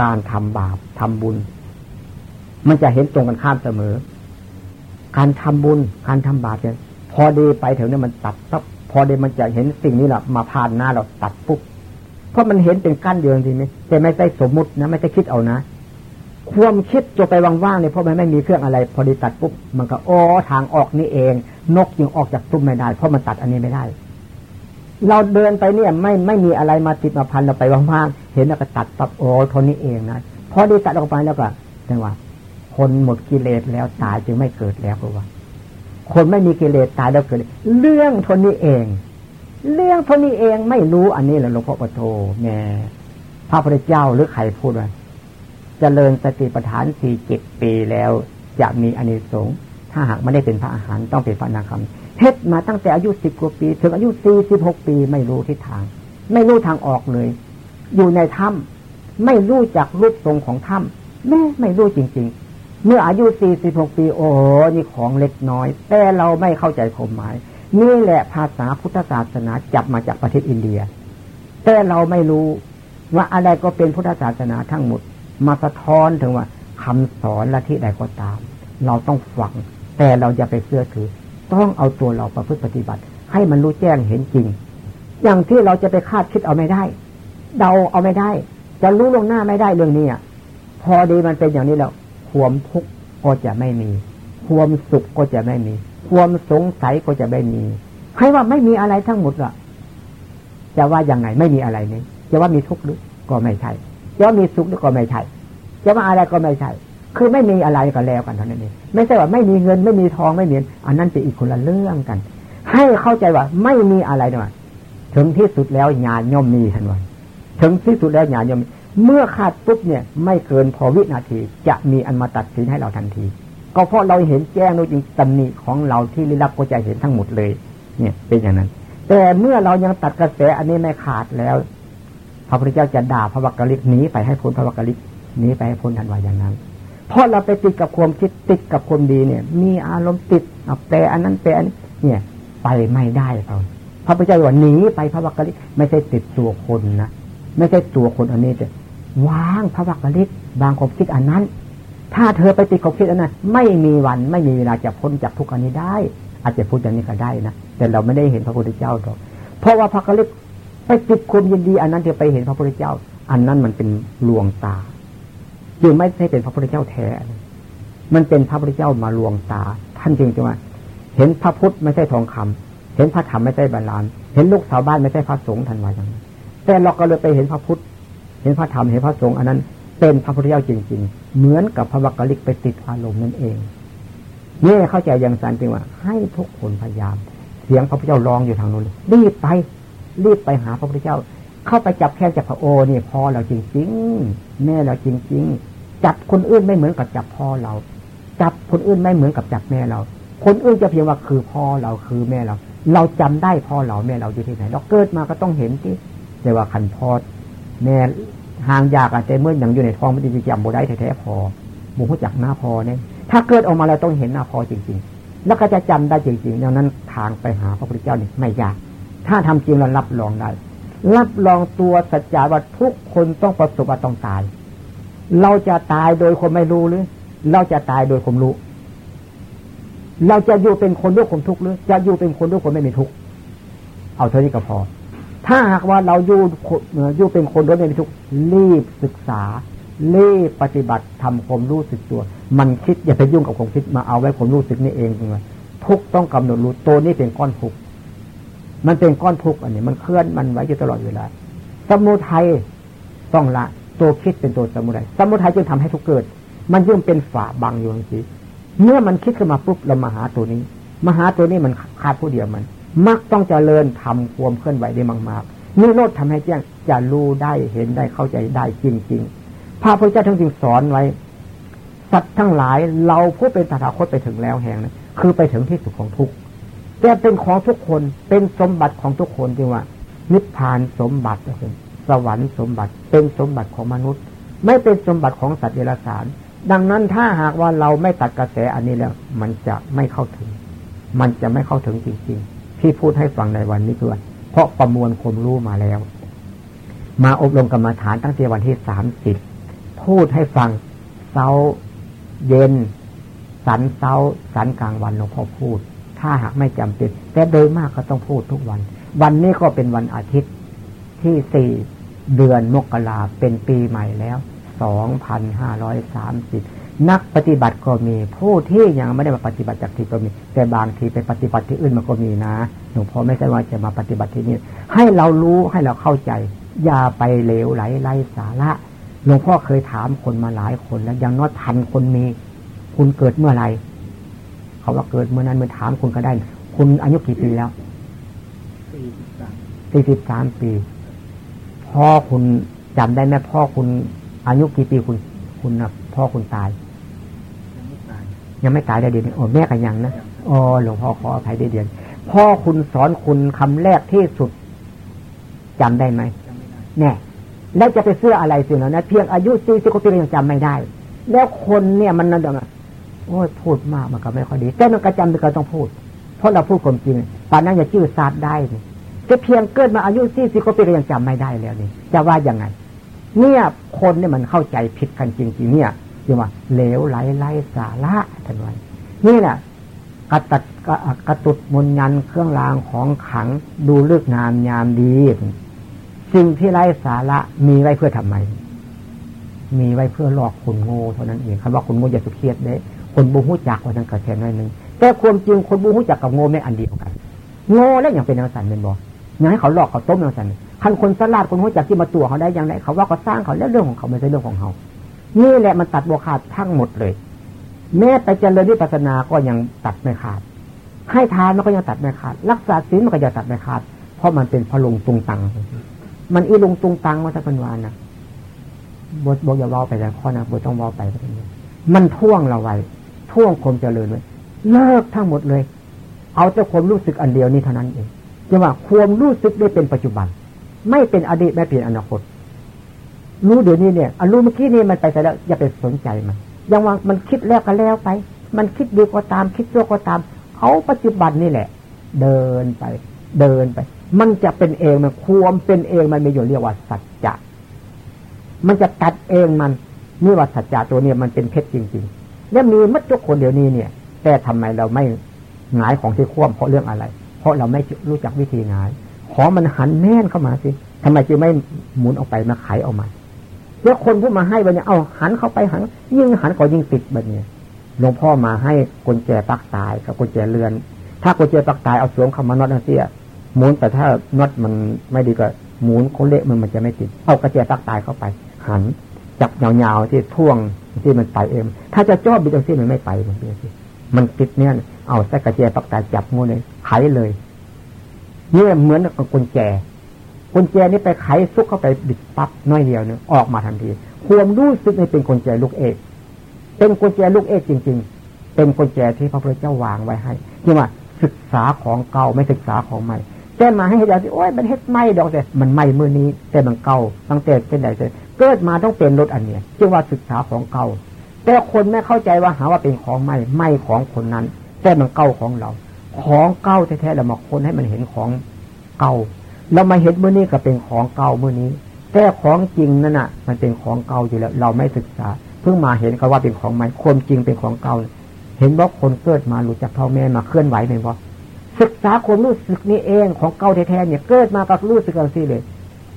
การทำบาปทำบุญ มันจะเห็นตรงกันข้ามเสมอ การทำบุญ การทำบาปเนี่ยพอดีไปถึงเนี่ยมันตัดปั๊บพอดีมันจะเห็นสิ่งนี้แหละมาผ่านหน้าเราตัดปุ๊บเพราะมันเห็นเป็นกั้นเดียวจริงไหมแต่ไม่ได้สมมุตินะไม่ได้คิดเอานะความคิดจะไปว่างๆเนี่ยเพราะมันไม่มีเครื่องอะไร พอดีตัดปุ๊บมันก็อ๋อทางออกนี่เอง นกยังออกจากตุ้มไม่ได้ เพราะมันตัดอันนี้ไม่ได้ เราเดินไปเนี่ยไม่ไม่มีอะไรมาติดมาพันเราไปว่างๆเห็นแล้วก็ตัดปั๊บโอ้ทนนี้เองนะพอดีตัดออกไปแล้วก็จังว่าคนหมดกิเลสแล้วตายจึงไม่เกิดแล้วเพราะว่า คนไม่มีกิเลสตายแล้วเกิด เรื่องทนนี้เอง เรื่องท่านี้เองไม่รู้อันนี้แหละหลวงพ่อปโทแม่พระพุทธเจ้าหรือใครพูดว่าจเจริญสติปัฏฐานสี่เจ็ดปีแล้ว จะมีอานิสงส์ถ้าหากไม่ได้เป็นพระอาหารต้องเป็นพระนาคำ เฮ็ดมาตั้งแต่อายุสิบกว่าปี ถึงอายุสี่สิบหกปีไม่รู้ทิศทาง ไม่รู้ทางออกเลย อยู่ในถ้ำไม่รู้จักรูปทรงของถ้ำแม่ไม่รู้จริง ๆ เมื่ออายุสี่สิบหกปี โอ้โหนี่ของเล็กน้อย แต่เราไม่เข้าใจความหมาย นี่แหละภาษาพุทธศาสนาจับมาจากประเทศอินเดีย แต่เราไม่รู้ว่าอะไรก็เป็นพุทธศาสนาทั้งหมด มาสะท้อนถึงว่าคำสอนละที่ใดก็ตาม เราต้องฟัง แต่เราอย่าไปเชื่อถือ ต้องเอาตัวเราประพฤติปฏิบัติ ให้มันรู้แจ้งเห็นจริง อย่างที่เราจะไปคาดคิดเอาไม่ได้ เดาเอาไม่ได้ จะรู้ลงหน้าไม่ได้เรื่องนี้พอดีมันเป็นอย่างนี้แล้วความทุกข์ก็จะไม่มี ความสุขก็จะไม่มี ความสงสัยก็จะไม่มี ให้ว่าไม่มีอะไรทั้งหมดละจะว่าอยังไงไม่มีอะไรนี้จะว่ามีทุกข์หรือก็ไม่ใช่จะว่ามีสุขหรือก็ไม่ใช่จะว่าอะไรก็ไม่ใช่ คือไม่มีอะไรก็แล้วกันเท่านั้นเองไม่ใช่ว่าไม่มีเงินไม่มีทองไม่มีอันนั้นเป็นอีกคนละเรื่องกัน ให้เข้าใจว่าไม่มีอะไรนะถึงที่สุดแล้วญาณย่อมมีทันวันถึงที่สุดแล้วญาณย่อมเมื่อขาดปุ๊บเนี่ย ไม่เกินพอวินาทีจะมีอันมาตัดสินให้เราทันที ก็เพราะเราเห็นแจ้งโดยจริงตำหนิของเราที่ลิลับก็จะเห็นทั้งหมดเลย เนี่ยเป็นอย่างนั้น แต่เมื่อเรายังตัดกระแสอันนี้ไม่ขาดแล้ว พระพุทธเจ้าจะด่าพระวักกะลิกหนีไปให้พ้นพระวักกะลิกหนีไปให้พ้นทันวาอย่างนั้น เพราะเราไปติดกับความคิดติดกับคนดีเนี่ย มีอารมณ์ติดเอาแปลอันนั้นแปลเนี่ย ไปไม่ได้เราพระพุทธเจ้าว่าหนีไปพระวักกะลิกไม่ใช่ติดตัวคนนะไม่ใช่ตัวคนอันนี้แต่วางพระวักกะลิกบางความคิดอันนั้น ถ้าเธอไปติดกับคิดอันนั้น ไม่มีวันไม่มีเวลาจะพ้นจากทุกข์อันนี้ได้ อาจจะพูดอย่างนี้ก็ได้นะแต่เราไม่ได้เห็นพระพุทธเจ้าหรอกเพราะว่าพระกลิกไปติดความยินดี อันนั้นจะไปเห็นพระพุทธเจ้า อันนั้นมันเป็นลวงตา จึงไม่ใช่เป็นพระพุทธเจ้าแท้ มันเป็นพระพุทธเจ้ามาลวงตา ท่านจึงจะว่าเห็นพระพุทธไม่ใช่ทองคำเห็นพระธรรมไม่ใช่บาลานเห็นลูกสาวบ้านไม่ใช่พระสงฆ์ทันวาอย่างนั้แต่เราก็เลยไปเห็นพระพุทธ เห็นพระธรรม เห็นพระสงฆ์อันนั้น เป็นพระพุทธเจ้าจริง ๆ เหมือนกับพระวักกลิกไปติดอารมณ์นั่นเองนี่เข้าใจอย่างสันติว่า ให้ทุกคนพยายาม เสียงพระพุทธเจ้าร้องอยู่ทางนู้นรีบไป รีบไปหาพระพุทธเจ้า เข้าไปจับแค่จับพระโอนี่ยพ่อเราจริงๆแม่เราจริง ๆ จับคนอื่นไม่เหมือนกับจับพ่อเรา จับคนอื่นไม่เหมือนกับจับแม่เรา คนอื่นจะเพียงว่าคือพ่อเราคือแม่เรา เราจำได้พ่อเราแม่เราอยู่ที่ไหน เราเกิดมาก็ต้องเห็นที่แต่ว่าคันพ่อแม่ห่างยากอาจจะเมื่อย่างอยู่ในท้องมันจะจำบ่ได้แท้ๆพอบุหูจักหน้าพอเนี่ยถ้าเกิดออกมาแล้วต้องเห็นหน้าพอจริง ๆ แล้วก็จะจำได้จริงๆดังนั้นทางไปหาพระพุทธเจ้านี่ไม่ยาก ถ้าทำจริงเรารับรองได้ รับรองตัวสัจจาว่าทุกคนต้องประสบว่าต้องตาย เราจะตายโดยคนไม่รู้หรือ เราจะตายโดยคนรู้ เราจะอยู่เป็นคนด้วยความทุกข์หรือ จะอยู่เป็นคนด้วยคนไม่มีทุกข์เอาเท่านี้ก็พอ ถ้าหากว่าเราอยู่อยู่เป็นคนด้วยในทุกรีบศึกษารีบปฏิบัติทำความรู้สึกตัว มันคิดอย่าไปยุ่งกับความคิดมาเอาไว้ความรู้สึกนี่เองเลยทุกต้องกำหนดรู้ตัวนี้เป็นก้อนทุก มันเป็นก้อนทุกอันนี้ มันเคลื่อนมันไว้อยู่ตลอดเวลา สมุทัยต้องละ ตัวคิดเป็นตัวสมุทัยสมุทัยจึงทำให้ทุกเกิด มันย่อมเป็นฝาบังอยู่อย่างนี้เมื่อมันคิดขึ้นมาปุ๊บเรามาหาตัวนี้ มาหาตัวนี้มันขาดผู้เดียวมัน มักต้องเจริญทำความเคลื่อนไหวได้มากๆนี่โลดทำให้แจ้งจะรู้ได้เห็นได้เข้าใจได้จริงๆพระพุทธเจ้าทั้งสิ่งสอนไว้สัตว์ทั้งหลายเราผู้เป็นตถาคตไปถึงแล้วแห่งนะคือไปถึงที่สุดของทุกข์ แต่เป็นของทุกคนเป็นสมบัติของทุกคนจริงว่า นิพพานสมบัติสวรรค์สมบัติเป็นสมบัติของมนุษย์ ไม่เป็นสมบัติของสัตว์เดรัจฉาน ดังนั้นถ้าหากว่าเราไม่ตัดกระแสอันนี้แล้ว มันจะไม่เข้าถึง มันจะไม่เข้าถึงจริงๆ ที่พูดให้ฟังในวันนี้คือเพราะประมวลความรู้มาแล้ว มาอบรมกรรมาฐานตั้งแต่วันที่สามสิบพูดให้ฟังเช้าเย็น สันเช้าสันกลางวันหลวงพ่อพูด ถ้าหากไม่จำเป็น แต่โดยมากก็ต้องพูดทุกวัน วันนี้ก็เป็นวันอาทิตย์ที่สี่เดือนมกราเป็นปีใหม่แล้วสองพันห้าร้อยสามสิบนักปฏิบัติก็มี ผู้ที่ยังไม่ได้มาปฏิบัติจากที่ก็มี แต่บางทีไปปฏิบัติที่อื่นมันก็มีนะหลวงพ่อไม่ใช่ว่าจะมาปฏิบัติที่นี่ให้เรารู้ให้เราเข้าใจ อย่าไปเลวไหลไร้สาระหลวงพ่อเคยถามคนมาหลายคนแล้วยังน้อยทันคนมี คุณเกิดเมื่อไหร่ เขาว่าเกิดเมื่อนั้นเมื่อถามคุณก็ได้ คุณอายุกี่ปีแล้วสี่สิบสามปี พ่อคุณจำได้ไหมพ่อคุณ อายุกี่ปีคุณ คุณนะพ่อคุณตาย ยังไม่ตายได้เดือนโอ้แม่กันยังนะอ๋อหลวงพ่อขออภัยได้เดือน พ่อคุณสอนคุณคำแรกที่สุดจำได้ไหมแน่แล้วจะไปเสื้ออะไรสิแล้วนะเพียงอายุสี่สิบกว่าปียังจำไม่ได้ แล้วคนเนี่ยมันนั่นเอง โอ้ยพูดมากมันก็ไม่ค่อยดี แต่มันกระจำเป็นการต้องพูด เพราะเราพูดความจริงป่านนั้นอย่าชื่อซาดได้จะเพียงเกิดมาอายุสี่สิบกว่าปีก็ยังจำไม่ได้แล้วนี่จะว่ายังไง เนี่ยคนเนี่ยมันเข้าใจผิดกันจริง ๆ เนี่ยคือว่าเหลวไหลไร้สาระทันวันนี่แหละกระตัดกระตุดมนยันเครื่องรางของขังดูเลือกงามยามดีสิ่งที่ไร้สาระมีไว้เพื่อทำไม มีไว้เพื่อหลอกคนโง่เท่านั้นเองคำว่าคนโง่อย่าสุเครียดเด้ คนบูฮู้จักว่านั้นกระแทนไว้หนึ่งแต่ความจริงคนบูฮู้จักกับโง่ไม่อันเดียวกันโง่แล้วอย่างเป็นนักสันเป็นบออย่างให้เขาหลอกเขาต้มนักสันคันคนสลาดคนหู้จักที่มาตัวเขาได้อย่างไรเขาว่าก็สร้างเขาแล้วเรื่องของเขาไม่ใช่เรื่องของเขานี่แหละมันตัดบวขาดทั้งหมดเลย แม้ไปเจริญวิปัสสนาก็ยังตัดไม่ขาด ให้ทานมันก็ยังตัดไม่ขาด รักษาศีลมันก็ยังตัดไม่ขาด เพราะมันเป็นพลุงตุงตัง มันอีลุงตุงตังมาสักวันนะบทบอกอย่าว่าไปแต่ข้อนะบทต้องว่าไปก็เป็นมันท่วงเราไว้ ท่วงความเจริญไว้เลิกทั้งหมดเลย เอาแต่ความรู้สึกอันเดียวนี้เท่านั้นเองจะว่าความรู้สึกได้เป็นปัจจุบัน ไม่เป็นอดีตไม่เป็นอนาคต รู้เดี๋ยวนี้เนี่ยอรู้เมื่อกี้นี่มันไปแล้วอย่าไปสนใจมันยังว่ามันคิดแล้วก็แล้วไป มันคิดดีก็ตาม คิดชั่วก็ตาม เอาปัจจุบันนี่แหละ เดินไป เดินไป มันจะเป็นเองมันความเป็นเองมันมีอยู่เรียกว่าสัจจะมันจะตัดเองมันนี่ว่าสัจจะตัวเนี้มันเป็นเพชรจริง ๆ แล้วมีมัดทุกคนเดี๋ยวนี้เนี่ย แต่ทำไมเราไม่หงายของที่คว่ำเพราะเรื่องอะไร เพราะเราไม่รู้จักวิธีหงาย ขอมันหันแน่นเข้ามาสิทำไมจึงไม่หมุนออกไปมาไขออกมาแล้วคนผู้มาให้แบันเนี่ยเอาหันเข้าไปหัน ยิ่งหันก็ยิ่งติดแบันเนี่ยหลวงพ่อมาให้กุญแจปักตายกับกุญแจเรือน ถ้ากุญแจปักตายเอาสวมคำมานอดเสียหมุนแต่ถ้าน็อตมันไม่ดีก็หมุนโคเละมันมันจะไม่ติด เอากระเจียตักตายเข้าไป หัน จับยาวๆที่ท่วงที่มันไปเอง ถ้าจะจ่อบิดอาซี่มันไม่ไปมันเป็นสิมันติดเนี่ยเอาใส่กระเจียตักตาจับงูเลยไขเลยเนี่ยเหมือนกับกุญแจกุญแจนี้ไปไขซุกเข้าไปบิดปั๊บน้อยเดียวเนี่ยออกมาทันทีความรู้สึกในเป็นกุญแจลูกเอกเป็นกุญแจลูกเอกจริง ๆ เป็นกุญแจที่พระพุทธเจ้าวางไว้ให้ที่ว่าศึกษาของเก่าไม่ศึกษาของใหม่แก้มาให้เห็นสิโอ้ยมันเฮ็ดไม่ดอกแต่มันไม่มือนี้ แต่มันเก่าตั้งแต่เป็นไหนเลย เกิดมาต้องเป็นรถอันเนี้ยจึงว่าศึกษาของเก่า แต่คนไม่เข้าใจว่าหาว่าเป็นของใหม่ไม่ของคนนั้น แต่มันเก่าของเรา ของเก่าแท้ๆเรามาคนให้มันเห็นของเก่าเรามาเห็นเมื่อนี้ก็เป็นของเก่าเมื่อนี้ แต่ของจริงนั่นน่ะ มันเป็นของเก่าอยู่แล้ว เราไม่ศึกษา เพิ่งมาเห็นเขาว่าเป็นของใหม่ความจริงเป็นของเก่า เห็นว่าคนเกิดมาหลุดจากพ่อแม่มาเคลื่อนไหวไหมว่าศึกษาความรู้สึกนี้เองของเก่าแท้ๆเนี่ยเกิดมากับรู้สึกกันสิเลย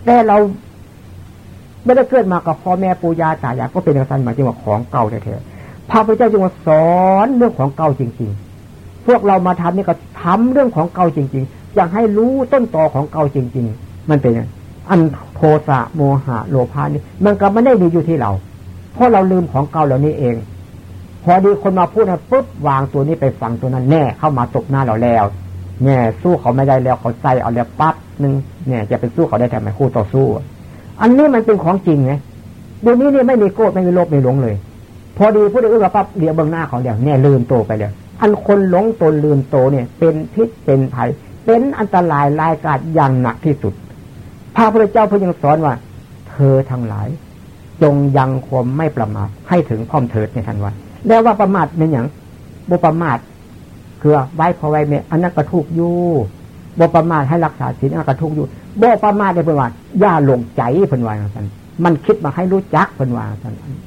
แต่เรา ไม่ได้เกิดมากับพ่อแม่ปู่ย่าตายายก็เป็นอย่างนั้นหมายถึงว่าของเก่าแท้ๆพระพุทธเจ้าจึงว่าสอนเรื่องของเก่าจริง ๆ พวกเรามาทำนี่ก็ทำเรื่องของเก่าจริง ๆ อยากให้รู้ต้นตอของเก่าจริง ๆ มันเป็นอันโทสะโมหะโลภานี่มันก็ไม่ได้มีอยู่ที่เรา เพราะเราลืมของเก่าเหล่านี้เอง พอดีคนมาพูดนะปุ๊บวางตัวนี้ไปฝังตัวนั้นแน่เข้ามาตบหน้าเราแล้วเนี่ยสู้เขาไม่ได้แล้วเขาใส่เอาแล้วปั๊บหนึ่งเนี่ยจะเป็นสู้เขาได้ทำไมคู่ต่อสู้ อันนี้มันเป็นของจริงไงเดี๋ยวนี้เนี่ยไม่มีโกรธไม่มีโลภไม่หลงเลย พอดีพูดอื่นกับปั๊บเดี๋ยวเบื้องหน้าเขาเดี๋ยวเนี่ยลืมโตไปเลยอันคนหลงตนลืมโตเนี่ย เป็นพิษเป็นภัยเป็นอันตรายรายกาจอย่างหนักที่สุดพระพุทธเจ้าพระยังสอนว่า เธอทั้งหลาย จงยังความไม่ประมาทให้ถึงพร้อมเถิดในทันวันแล้วว่าประมาทเป็นอย่างบุประมาทคือไว้พอไว้เมอันนั้นกระทุกอยู่บ่ประมาทให้รักษาศีลอันกระทุกอยู่ บ่ประมาทในเพื่นว่าย่าหลงใจเพื่นว่าอย่านมันคิดมาให้รู้จักเป็นว่า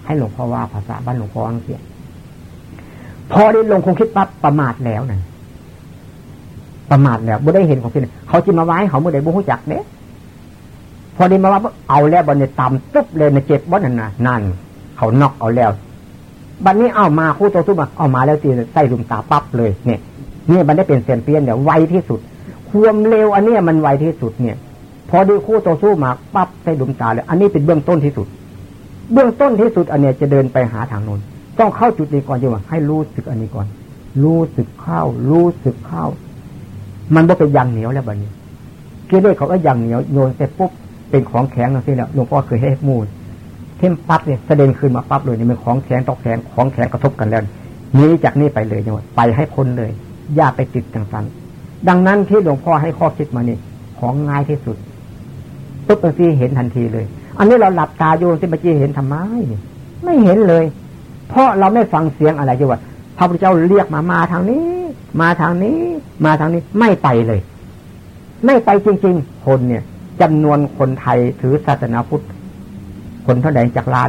ให้หลวงพ่อว่าภาษาบ้านหลวงพ่ออังเสียพอได้ลงคงคิดปั๊บประมาทแล้วนั่นประมาทแล้วบ่ได้เห็นของสิ่งเขาจิมาไว้เขาเมื่อใดบุ้จักเด้พอได้มาว่าเอาแล้วบอลเนี่ยต่ำตุ๊บเลยนะเจ็บบ่นั่นน่ะนั่น เขานอกเอาแล้วบัดนนี้เอามาคู่ตัวทุบมาเอามาแล้วตีใส่ลุมตาปั๊บเลยเนี่ยเนี่ยมันได้เป็นเสียนเปี้ยนเดี๋ยวไวที่สุด ความเร็วอันนี้มันไวที่สุดเนี่ย พอดีคู่ตัวสู้มาปั๊บใส่ลุมตาเลย อันนี้เป็นเบื้องต้นที่สุด เบื้องต้นที่สุดอันเนี้ยจะเดินไปหาทางโน้นต้องเข้าจุดนี้ก่อนจังหวะให้รู้สึกอันนี้ก่อน รู้สึกเข้า รู้สึกเข้า มันบ่เป็นยางเหนียวแล้วบัดนี้เกลือเขาก็ยางเหนียวโยนเสร็จปุ๊บเป็นของแข็งนั่นสิแล้วหลวงพ่อเคยให้มูลเข้มปั๊บเนี่ยเสด็จขึ้นมาปั๊บเลยนี่มันของแข็งตอกแข็งของแข็งกระทบกันแล้วนี้จากนี้ไปเลยจังหวะไปให้พ้นเลยอย่าไปติดต่างๆดังนั้นที่หลวงพ่อให้ข้อคิดมานี่ของง่ายที่สุด ปุ๊บบางทีเห็นทันทีเลย อันนี้เราหลับตาโยนที่เมื่อกี้เห็นทำไมไม่เห็นเลย เพราะเราไม่ฟังเสียงอะไรจังหวะพระพุทธเจ้าเรียกมามาทางนี้ มาทางนี้ มาทางนี้ไม่ไปเลย ไม่ไปจริง ๆ คนเนี่ยจำนวนคนไทยถือศาสนาพุทธคนเท่าไหร่จากล้าน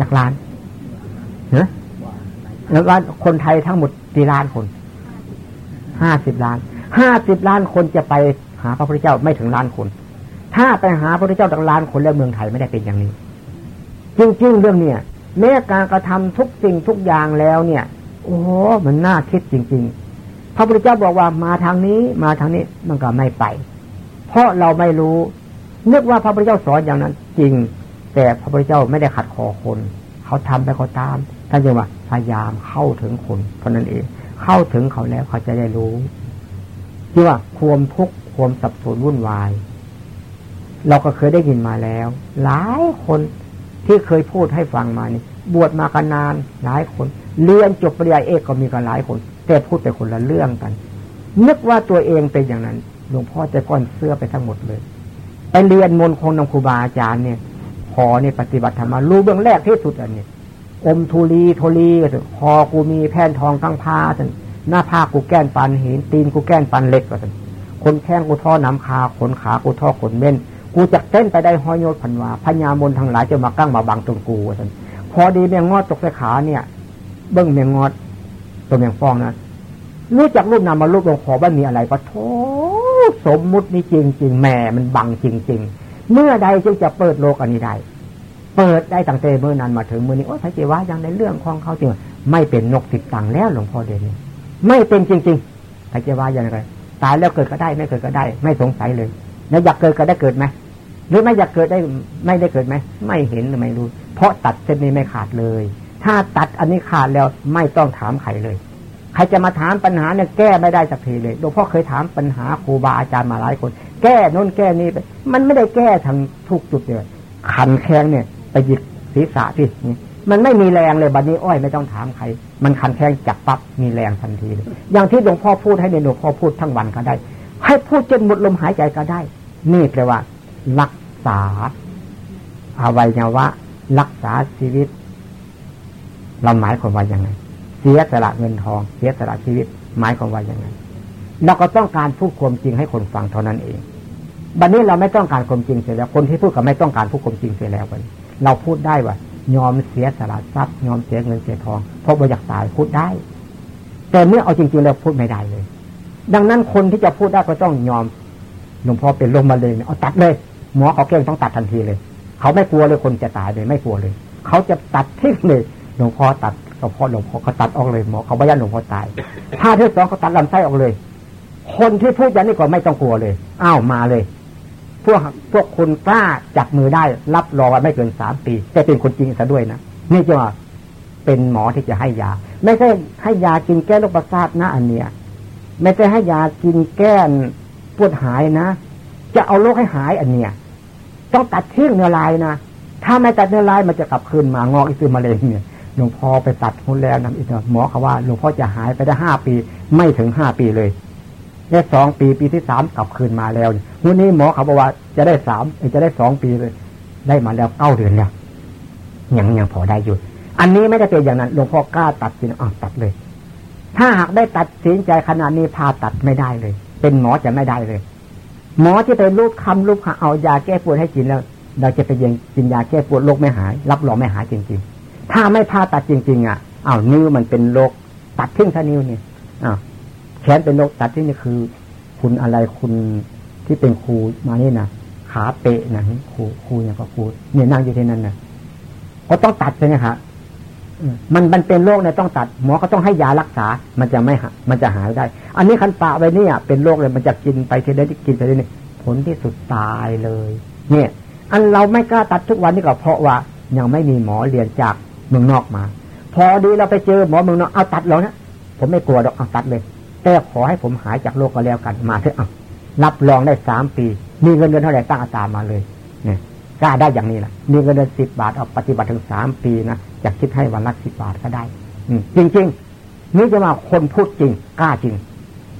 จากล้านเนอะแล้วว่าคนไทยทั้งหมดกี่ล้านคนห้าสิบล้านห้าสิบล้านคนจะไปหาพระพุทธเจ้าไม่ถึงล้านคน ถ้าไปหาพระพุทธเจ้าจากล้านคนแล้วเมืองไทยไม่ได้เป็นอย่างนี้ จริงๆเรื่องเนี้ยแม้การกระทำทุกสิ่งทุกอย่างแล้วเนี่ย โอ้มันน่าคิดจริง ๆ พระพุทธเจ้าบอกว่ามาทางนี้มาทางนี้มันก็ไม่ไป เพราะเราไม่รู้ นึกว่าพระพุทธเจ้าสอนอย่างนั้น จริง แต่พระพุทธเจ้าไม่ได้ขัดคอคน เขาทำไปเขาตามท่านจึงว่าพยายามเข้าถึงคนเท่านั้นเอง เข้าถึงเขาแล้วเขาจะได้รู้ที่ว่าความทุกข์ความสับสนวุ่นวาย เราก็เคยได้ยินมาแล้ว หลายคนที่เคยพูดให้ฟังมานี่ บวชมากันนานหลายคน เรียนจบปริญญาเอกก็มีกันหลายคน แต่พูดไปคนละเรื่องกัน นึกว่าตัวเองเป็นอย่างนั้นหลวงพ่อจะก้อนเสื้อไปทั้งหมดเลยไปเรียนมนคงนำครูบาอาจารย์เนี่ยพอเนี่ยปฏิบัติธรรมรู้เบื้องแรกที่สุดอันนี้อมทุลีโทลีก็ถึงคอกูมีแผ่นทองทั้งผ้าถึงหน้าผ้ากูแก้นปันหินตีนกูแก้นปันเล็กก็ถึงคนแข้งกูท่อน้ำคาขนขากูท่อขนเม่น กูจะเต้นไปได้ห้อยโยดพันวาพญามนทั้งหลายจะมากั้งมาบังตรงกูสันพอดีแมงงอดตกใส่ขาเนี่ย เบิ้งแมงงอดตัวแมงฟองนะรู้จักรูปนามมารูปลงขอว่ามีอะไรปะโถสมมุตินี่จริงจริงแม่มันบังจริงจริงเมื่อใดจึงจะเปิดโลกอันนี้ได้เปิดได้ตั้งแต่เมื่อนั้นมาถึงมื่อนี้โอ้พระเจว่ายังในเรื่องของเขาจริงไม่เป็นนกติดตังแล้วหลวงพ่อเดนไม่เป็นจริงๆพระเจว่าย่างไรตายแล้วเกิดก็ได้ไม่เกิดก็ได้ ไม่สงสัยเลย แล้วอยากเกิดก็ได้เกิดไหม หรือไม่อยากเกิดได้ไม่ได้เกิดไหมไม่เห็นหรือไม่รู้ เพราะตัดเส้นนี้ไม่ขาดเลย ถ้าตัดอันนี้ขาดแล้วไม่ต้องถามใครเลย ใครจะมาถามปัญหาเนี่ยแก้ไม่ได้สักทีเลยหลวงพ่อเคยถามปัญหาครูบาอาจารย์มาหลายคน แก้น้นแก้นี้ไปมันไม่ได้แก้ทางทุกจุดเลยขันแข้งเนี่ย ไปหยิบศีรษะที่มันไม่มีแรงเลยบัดนี้อ้อยไม่ต้องถามใคร มันขันแข้งจับปั๊บมีแรงทันทีเลยอย่างที่หลวงพ่อพูดให้ในหลวงพ่อพูดทั้งวันก็ได้ ให้พูดจนหมดลมหายใจก็ได้ นี่แปลว่า รักษาอวัยวะ รักษาชีวิต เราหมายความว่ายังไง เสียสละเงินทอง เสียสละชีวิต หมายความว่ายังไง เราก็ต้องการพูดความจริงให้คนฟังเท่านั้นเองบัดนนี้เราไม่ต้องการความจริงเสียแล้ว คนที่พูดก็ไม่ต้องการพูดความจริงเสียแล้วกันเราพูดได้ว่ายอมเสียสละทรัพย์ยอมเสียเงินเสียทอง เพราะว่าอยากตายพูดได้ แต่เมื่อเอาจริงๆแล้วพูดไม่ได้เลย ดังนั้นคนที่จะพูดได้ก็ต้องยอมหลวงพ่อเป็นลมมาเลยเอาตัดเลย หมอเขาเก่งต้องตัดทันทีเลย เขาไม่กลัวเลยคนจะตายเลยไม่กลัวเลย เขาจะตัดทิ้งเลยหลวงพ่อตัดหลวงพ่อหลวงพ่อเขาตัดออกเลยหมอเขาไม่ยันหลวงพ่อตายถ้าที่สองเขาตัดลำไส้ออกเลย คนที่พูดอย่างนี้ก็ไม่ต้องกลัวเลยอ้าวมาเลย พวกพวกคุณกล้าจับมือได้ รับรองว่าไม่เกินสามปีจะเป็นคนจริงซะด้วยนะนี่จะว่าเป็นหมอที่จะให้ยา ไม่ใช่ให้ยากินแก้โรคประสาทนะอันเนี้ยไม่ใช่ให้ยากินแก้ปวดหายนะ จะเอาโรคให้หายอันเนี้ยต้องตัดทิ้งเนื้อลายนะถ้าไม่ตัดเนื้อลายมันจะกลับคืนมางอกอีกคือมะเร็งเนี่ยหลวงพ่อไปตัดหุ้นแล้วนะอีกหมอเขาว่าหลวงพ่อจะหายไปได้ห้าปี ไม่ถึงห้าปีเลยแค่สองปีปีที่สามกลับคืนมาแล้ววันนี้หมอเขาบอกว่าจะได้สามจะได้สองปีเลย ได้มาแล้วเก้าเดือนแล้วยังยังพอได้อยู่ อันนี้ไม่ได้เป็นอย่างนั้นหลวงพ่อกล้าตัดสินอะตัดเลย ถ้าหากได้ตัดสินใจขนาดนี้พาตัดไม่ได้เลย เป็นหมอจะไม่ได้เลย หมอที่ไปรูปคำรูปขาเอายาแก้ปวดให้กินแล้ว เราจะไปยังกินยาแก้ปวดโรคไม่หาย รับรองไม่หายจริง ๆ ถ้าไม่ผ่าตัดจริง ๆ อะอ้าวนิ้วมันเป็นโรคตัดทิ้งท่านิ้วเนี่ยอ้าวแขนเป็นโรคตัดทิ้งนี่คือ คุณอะไรคุณที่เป็นครูมานี่นะขาเปะนะครูครูอย่างก็ครูเนี่ยนั่งอยู่ที่นั่นนะก็ต้องตัดใช่ไหมครับ มันมันเป็นโรคเนี่ยต้องตัด หมอก็ต้องให้ยารักษา มันจะไม่มันจะหายได้ อันนี้คันปะไว้เนี่ยเป็นโรคเลยมันจะกินไปทีได้กินไปเรื่อยผลที่สุดตายเลย เนี่ย อันเราไม่กล้าตัดทุกวันนี่ก็เพราะว่ายังไม่มีหมอเรียนจากเมืองนอกมา พอดีเราไปเจอหมอเมืองนอกเอาตัดเรานะผมไม่กลัวดอกเอาตัดเลย แต่ขอให้ผมหายจากโรคก็แล้วกันมาเถอะเอารับรองได้สามปี มีเงินเดือนเท่าไหร่ตั้งอาตามาเลยเนี่ยกล้าได้อย่างนี้แหละมีเงินเดือนสิบบาทเอาปฏิบัติถึงสามปีนะ จะคิดให้วันละสิบบาทก็ได้ อืจริงๆนี่จะมาคนพูดจริงกล้าจริง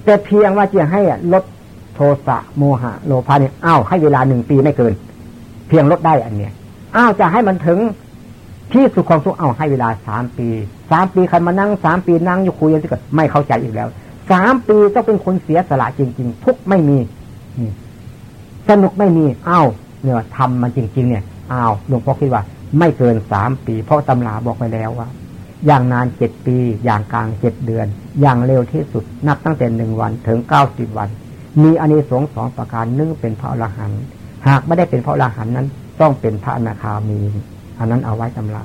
แต่เพียงว่าจะให้ลดโทสะโมหะโลภะเนี่ยอ้าวให้เวลาหนึ่งปีไม่เกิน เพียงลดได้อันเนี้ยอ้าวจะให้มันถึงที่สุดของสุขเอาให้เวลาสามปีสามปีใครมานั่งสามปีนั่งอยู่คุยกันก็ไม่เข้าใจอีกแล้วสามปีต้องเป็นคนเสียสละจริง ๆ ทุกไม่มีสนุกไม่มีอ้าวเนี่ยทำมันจริง ๆ เนี่ยอ้าวหลวงพ่อคิดว่า ไม่เกินสามปี เพราะตำราบอกไปแล้วว่า อย่างนานเจ็ดปี อย่างกลางเจ็ดเดือน อย่างเร็วที่สุดนับตั้งแต่หนึ่งวันถึงเก้าสิบวัน มีอานิสงส์สองประการนึ่งเป็นพระอรหันต์หากไม่ได้เป็นพระอรหันต์นั้น ต้องเป็นพระอนาคามีอันนั้นเอาไว้ตำรา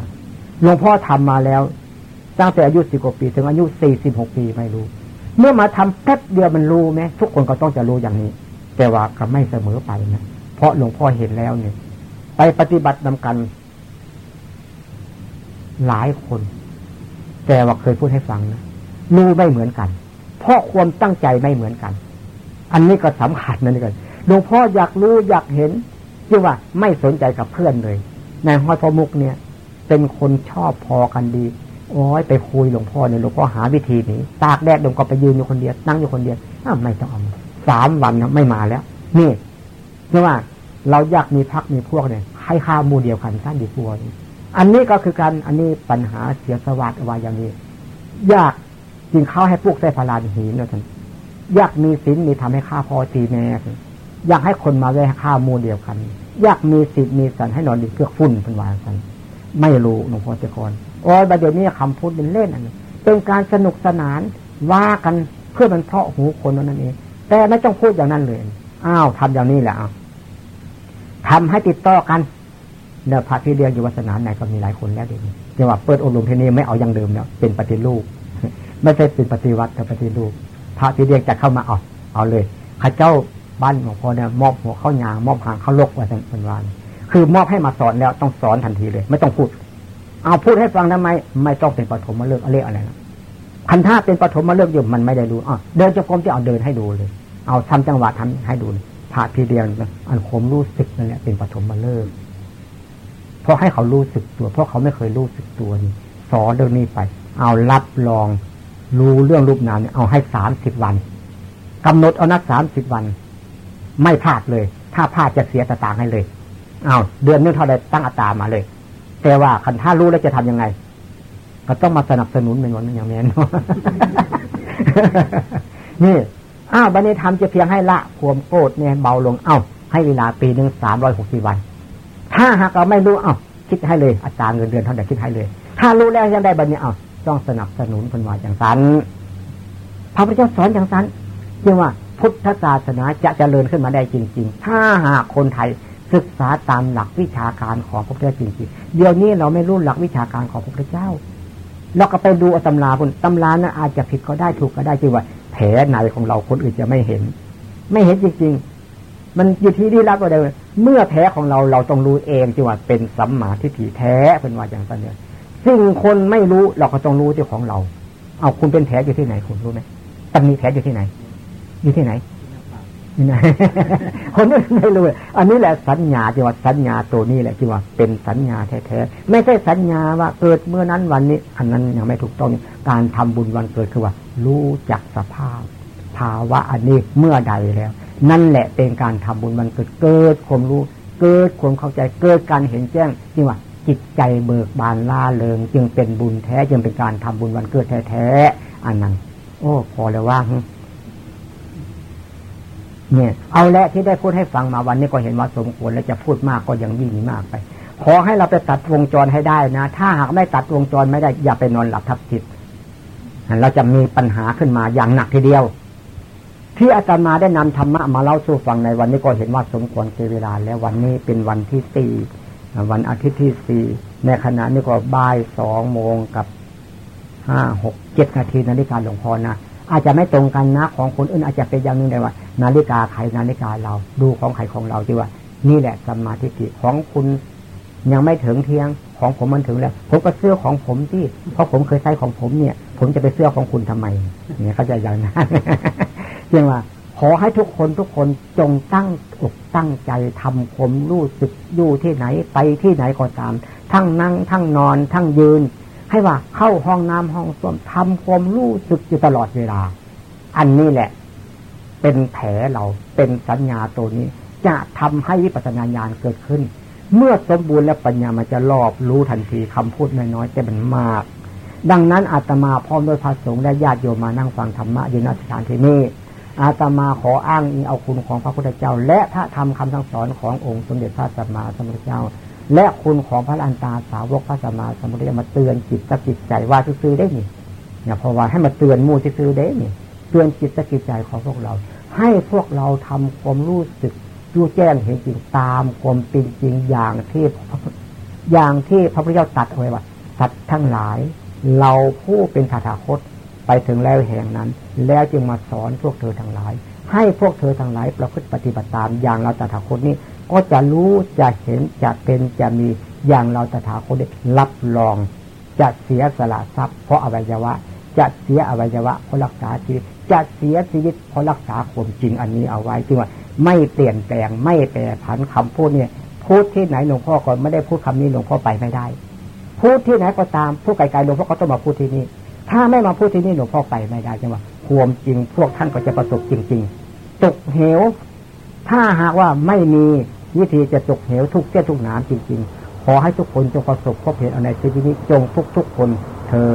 หลวงพ่อทำมาแล้วตั้งแต่อายุสิบกว่าปี ถึงอายุสี่สิบหกปีไม่รู้ เมื่อมาทำแป๊บเดียวมันรู้ไหมทุกคนก็ต้องจะรู้อย่างนี้ แต่ว่าก็ไม่เสมอไปนะเพราะหลวงพ่อเห็นแล้วเนี่ยไปปฏิบัตินำกัน หลายคน แต่ว่าเคยพูดให้ฟังนะรู้ไม่เหมือนกัน เพราะความตั้งใจไม่เหมือนกัน อันนี้ก็สำคัญนั่นเองหลวงพ่ออยากรู้อยากเห็นจึงว่าไม่สนใจกับเพื่อนเลยในห้อยพอมุกเนี่ย เป็นคนชอบพอกันดีโอ้ยไปคุยหลวงพ่อเนี่ยหลวงพ่อหาวิธีนี้ตากแดดหลวงก็ไปยืนอยู่คนเดียวนั่งอยู่คนเดียวอ้าวไม่ต้องเอาสามวันนะไม่มาแล้ว นี่เพราะว่าเราอยากมีพักมีพวกเนี่ยให้ข้ามูเดียวกันท่านดีกว่า อันนี้ก็คือการอันนี้ปัญหาเสียสวัสดิ์วาอย่างนี้ ยากกินข้าให้พวกใส่พลานหินนะท่านยากมีศีลมีทำให้ข้าพอตีแม่อยากให้คนมาไว้ข้ามูเดียวกัน อยากมีศีลมีสันให้นอนดีเพื่อฝุ่นเป็นวาสันไม่รู้หลวงพ่อเจ้าก่อนโอ้ยประเดี๋ยวนี้คำพูดเป็นเล่นอันนี้เป็นการสนุกสนานว่ากันเพื่อมันเพาะหูคนนั่นเองแต่ไม่ต้องพูดอย่างนั้นเลยอ้าวทำอย่างนี้แหละทำให้ติดต่อกัน เนี่ยพระที่เรียนอยู่วัฒนาไหนก็มีหลายคนแล้วเดี๋ยวนี้จังหวะเปิดอบรมที่นี่ไม่เอาอย่างเดิมแล้วเป็นปฏิรูปไม่ใช่เป็นปฏิวัติแต่ปฏิรูปพระที่เรียนจะเข้ามาเอาเอาเลยข้าเจ้าบ้านของพ่อเนี่ยมอบหัวเข้ายางมอบหางเข้าลกว่าเป็นวันคือมอบให้มาสอนแล้วต้องสอนทันทีเลย ไม่ต้องพูด เอาพูดให้ฟังทำไม ไม่ต้องเป็นปฐมมาเลิกอะไรอะไรนะคันท่าเป็นปฐมมาเลิกอยู่มันไม่ได้รู้อะเดินจะกรมจะเอาเดินให้ดูเลย เอาทำจังหวะทำให้ดูพระทีเดียวอันคมรู้สึกนั่นแหละเป็นปฐมมาเลิก เพราะให้เขารู้สึกตัว เพราะเขาไม่เคยรู้สึกตัวนี่สอนเรื่องนี้ไป เอารับรอง รู้เรื่องรูปนามเนี่ยเอาให้สามสิบวันกำหนดเอานักสามสิบวัน ไม่พลาดเลย ถ้าพลาดจะเสียตตางให้เลยเอาเดือนนึงเท่าไรตั้งอัตรามาเลย แต่ว่าคันถ้ารู้แล้วจะทํำยังไง ก็ต้องมาสนับสนุนเป็นวันอย่างนี้นนี่อ้าวบันนี้ทำจะเพียงให้ละความโกรธเนี่ยเบาลง เอ้าให้เวลาปีหนึ่งสามร้อยหกสิบวัน ถ้าหากเราไม่รู้เอ้าคิดให้เลยอัตราเงินเดือนเท่าไหร่คิดให้เลย ถ้ารู้แล้วยังได้บันนี้เอ้าต้องสนับสนุนคนว่าอย่างนั้นพระพุทธเจ้าสอนอย่างนั้นเรียกว่าพุทธศาสนาจะเจริญขึ้นมาได้จริง ๆ ถ้าหากคนไทยศึกษาตามหลักวิชาการของพระพุทธเจ้าจริงๆเดี๋ยวนี้เราไม่รู้หลักวิชาการของพระพุทธเจ้าเราก็ไปดูตำราคุณตำรานั้นอาจจะผิดก็ได้ถูกก็ได้จริงว่าแผลในของเราคนอื่นจะไม่เห็น ไม่เห็นจริงๆ มันอยู่ที่ที่รับก็ได้เมื่อแผลของเราเราต้องรู้เองจริงว่าเป็นสัมมาทิฏฐิแท้เป็นว่าอย่างนั้นเนี่ยซึ่งคนไม่รู้เราก็ต้องรู้ที่ของเรา เอาคุณเป็นแผลอยู่ที่ไหนคุณรู้ไหมตำหนิแผลอยู่ที่ไหน อยู่ที่ไหนนี่นะคนไม่ไม่รู้อันนี้แหละสัญญาที่ว่าสัญญาตัวนี้แหละที่ว่าเป็นสัญญาแท้ๆไม่ใช่สัญญาว่าเกิดเมื่อนั้นวันนี้ อันนั้นยังไม่ถูกต้องการทำบุญวันเกิดคือว่า รู้จักสภาพ ภาวะอันนี้เมื่อใดแล้ว นั่นแหละเป็นการทำบุญวันเกิดเกิดความรู้ เกิดความเข้าใจเกิดการเห็นแจ้งจริงว่าจิตใจเบิกบานล่าเริง จึงเป็นบุญแท้จึงเป็นการทำบุญวันเกิดแท้ๆอันนั้น โอ้พอแล้วว่าเนี่ยเอาละที่ได้พูดให้ฟังมาวันนี้ก็เห็นว่าสมควรและจะพูดมากก็ยังยิ่งมากไปขอให้เราไปตัดวงจรให้ได้นะ ถ้าหากไม่ตัดวงจรไม่ได้ อย่าไปนอนหลับทับทิศเราจะมีปัญหาขึ้นมาอย่างหนักทีเดียว ที่อาจารย์มาได้นำธรรมะมาเล่าสู่ฟังในวันนี้ก็เห็นว่าสมควรเกเวลา แล้ววันนี้เป็นวันที่สี่วันอาทิตย์ที่สี่ในขณะนี้ก็บ่ายสองโมงกับห้าหกเจ็ดนาทีนาฬิกาหลวงพ่อนะอาจจะไม่ตรงกันนะของคนอื่นอาจจะเป็นอย่างนึงได้ว่า นาฬิกาใครนาฬิกาเราดูของใครของเราที่ว่า นี่แหละสมาธิของคุณยังไม่ถึงเที่ยงของผมมันถึงแล้ว ผมก็เสื้อของผมที่เพราะผมเคยใช้ของผมเนี่ย ผมจะไปเสื้อของคุณทำไม เนี่ยเขาจะอย่างนั้น พียงว่า ขอให้ทุกคนทุกคนจงตั้งอกตั้งใจทำผมรู้สึกอยู่ที่ไหนไปที่ไหนก็ตาม ทั้งนั่งทั้งนอน ทั้งยืน ให้ว่าเข้าห้องน้ำห้องส้วมทำความรู้สึกอยู่ตลอดเวลา อันนี้แหละ เป็นแผลเราเป็นสัญญาตัวนี้ จะทำให้วิปัสสนาญาณเกิดขึ้น เมื่อสมบูรณ์แล้วปัญญามันจะรอบรู้ทันทีคำพูดน้อยๆแต่มันมากดังนั้นอาตมาพร้อมด้วยพระสงฆ์และญาติโยมมานั่งฟังธรรมะอยู่ณสถานที่นี้ อาตมาขออ้างอิงเอาคุณของพระพุทธเจ้า และพระธรรมคำสั่งสอนขององค์สมเด็จพระสัมมาสัมพุทธเจ้า และคุณของพระอันตาสาวกพระสัมมาสัมพุทธเจ้ามาเตือนจิตสกิจใจว่าซื้อได้นี่เนี่ยเพราะว่าให้มาเตือนมู่ซื้อได้นี่เตือนจิตสกิจใจของพวกเรา ให้พวกเราทำความรู้สึกรู้แจ้งเห็นจริงตามความเป็นจริงอย่างที่อย่างที่พระพุทธเจ้าตัดเอาไว้ว่าสัตว์ทั้งหลาย เราผู้เป็นถาคตไปถึงแล้วแห่งนั้น แล้วจึงมาสอนพวกเธอทั้งหลาย ให้พวกเธอทั้งหลายประพฤติปฏิบัติตามอย่างเราตถาคตนี้ ก็จะรู้จะเห็นจะเป็นจะมีอย่างเราตถาคตรับรอง จะเสียสละทรัพย์เพราะอวัยวะ จะเสียอวัยวะเพราะรักษาชีวิตจะเสียชีวิตเพราะรักษาความจริงอันนี้เอาไว้ที่ว่าไม่เปลี่ยนแปลงไม่แปรผันคำพูดเนี่ยพูดที่ไหนหลวงพ่อก็ไม่ได้พูดคำนี้หลวงพ่อไปไม่ได้ พูดที่ไหนก็ตามพูดไกลๆหลวงพ่อก็ต้องมาพูดที่นี่ถ้าไม่มาพูดที่นี่หลวงพ่อไปไม่ได้จังว่า ความจริง พวกท่านก็จะประสบจริง ๆ ตกเหว ถ้าหากว่าไม่มีวิธีจะตกเหวทุกเส้นทุกน้ำจริง ๆ ขอให้ทุกคนจงประสบพบเห็นในชีวิตนี้จงทุกๆคนเธอ